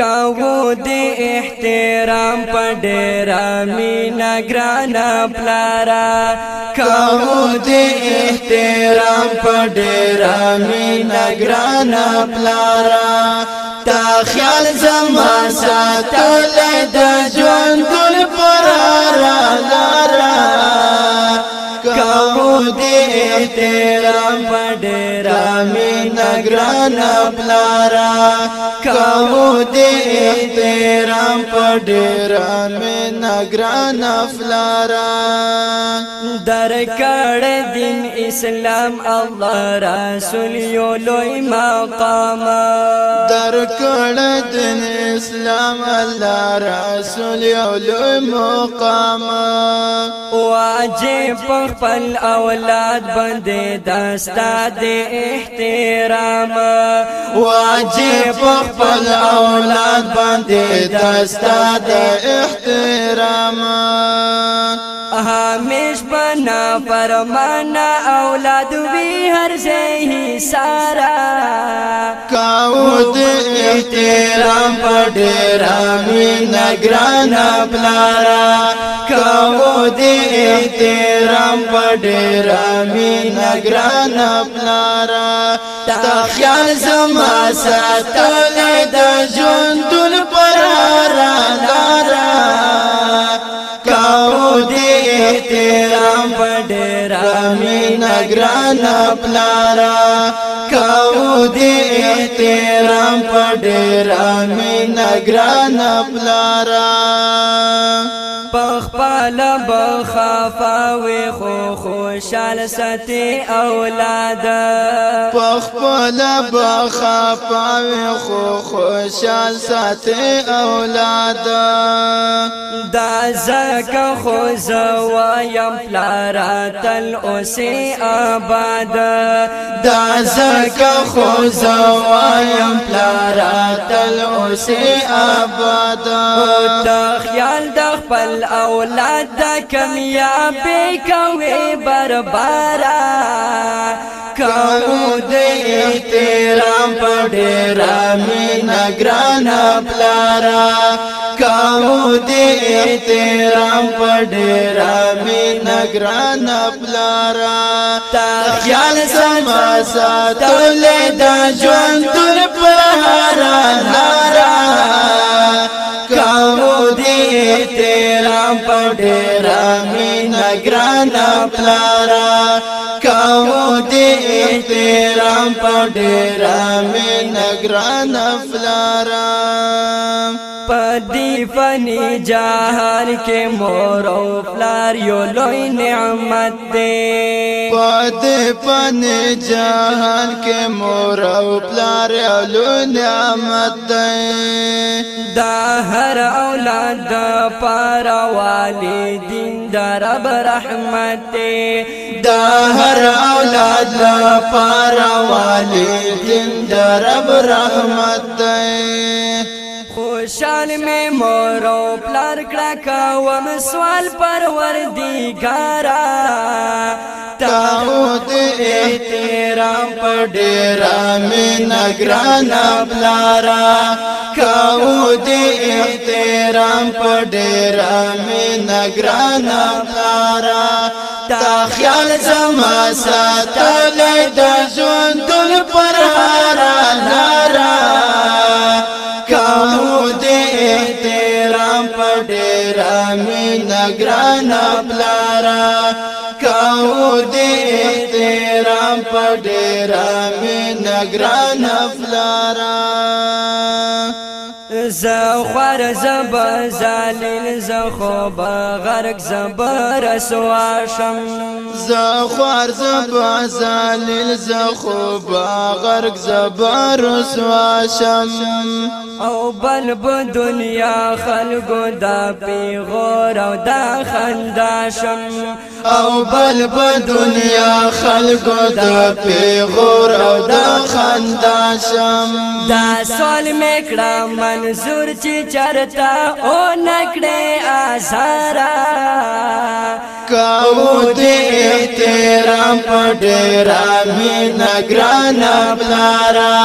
کاو د احترام په ډېر مینا ګران پلارا کاو د احترام په ډېر مینا ګران پلارا تا خیال زما ساتل د ژوند ګل پرارا لارا کاو د احترام په ډېر گران پلارا کاو دې احترام پډېر مې نګران پلارا درکړ دین اسلام الله رسول یو لوی مقام درکړ دین اسلام الله رسول یو لوی مقام واجب خپل اولاد باندې داستا دې احترام کړم واجب خپل اولاد باندې دستا د احترام همیش بنا فرمانا اولاد وی هر شی سارا کاو د احترام پډرامی نگرانا بلارا کاو د احترام پډرامی نگرانا بلارا تا خیال زما ساتل د ژوند دل پر لارا کاو دې تیرام پډ رامي نگران پلارا کاو دې تیرام پډ رامي نگران پلارا پخپل بخافاوي خو خوشال ستي اولاد پخپل بخافاوي خو خوشال ستي اولاد دا زکه خو زوایم پلارا تل اوسي آباد دا زکه خو زوایم پلارا تل اوسي آباد ته خیال د خپل اولاد دا کمیابی کوي بربارا کوم دې احترام پډې رامي نګران پلارا کوم دې احترام پډې رامي نګران پلارا تا خیال سما ساتل دا ژوند تر پهارا ډېر مینا ګران پلارا کاو دې احترام په ډېر مینا ګران پلارا پدی فنی جهان کې مور او پلار یو لوی نعمت دی آباد پن جهان کې مور او پلار او نعمت دا هر اولاد پر والی دین در رحمت دا هر اولاد پر والی دین در رحمت خوشال می مور او پلار کړه کا و مسوال پروردګارا تاوت احترام په ډیرا می نګران بلارا کاوت احترام په ډیرا می نګران بلارا تا خیال زما ساتل د ژوند پر هارا لارا اسلام په ډېر امين ګران پلارا کاو دې احترام په ډېر امين ګران پلارا زخور زب زلیل زخوب غرق زب رسواشم ز خوار ز بازالیل ز خوبا غرق ز برسوا شم او بل په دنیا خلګو دا پیغور او دا خندا شم او بل په دنیا خلکو د پیغور او د خندا شم دا سوال میکړه منظور چې چرتا او نکړې آزارا کاو دې تیرا پډرا می نګران بلارا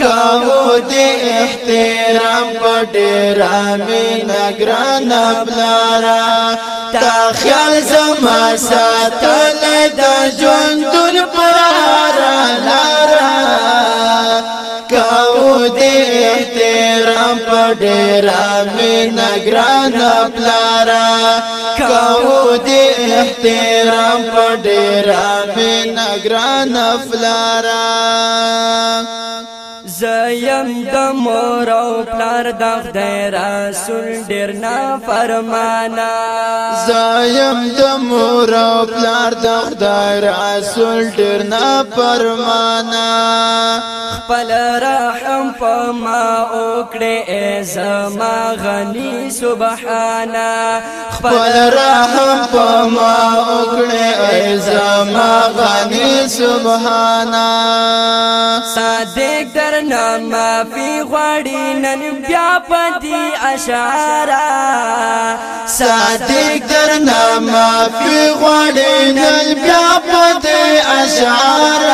کاو دې احترام پټه رامي نګران بلارا تا خیال زما ساتل د ژوند تر پرارا لارا کاو دې احترام پټه رامي نګران بلارا کاو دې احترام پټه رامي نګران فلارا د مور او پلار د خدای رسول ډیر نه فرمانا زایم د مور او پلار د خدای رسول ډیر نه فرمانا خپل رحم په ما وکړې زما غني سبحانا خپل رحم په ما وکړې زما غني سبحانا صادق درنامه کافی غواړي نن بیا پدی اشعار صادق درنا معافي غواړي نن بیا پدی اشعار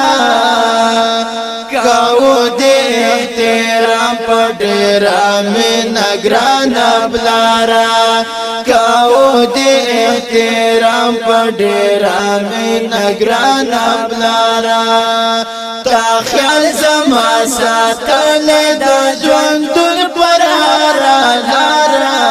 کو دې احترام پډر امن نگران بلارا کو دې احترام پډر امن نگران بلارا تا خیال زم ما ساتل د ژوند تر پر هر لارا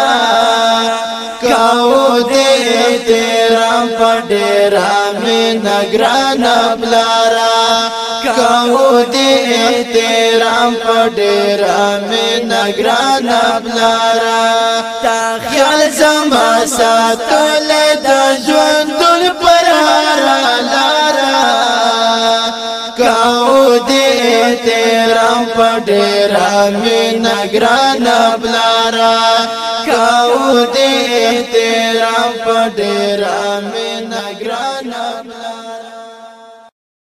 کاو دې تیرم پډې رام نګران بلارا کاو دې تیرم پډې رام نګران بلارا تا خیال زما ساتل د ژوند دې تیرم پډېر مې نګران بلارا کاو دې تیرم پډېر مې نګران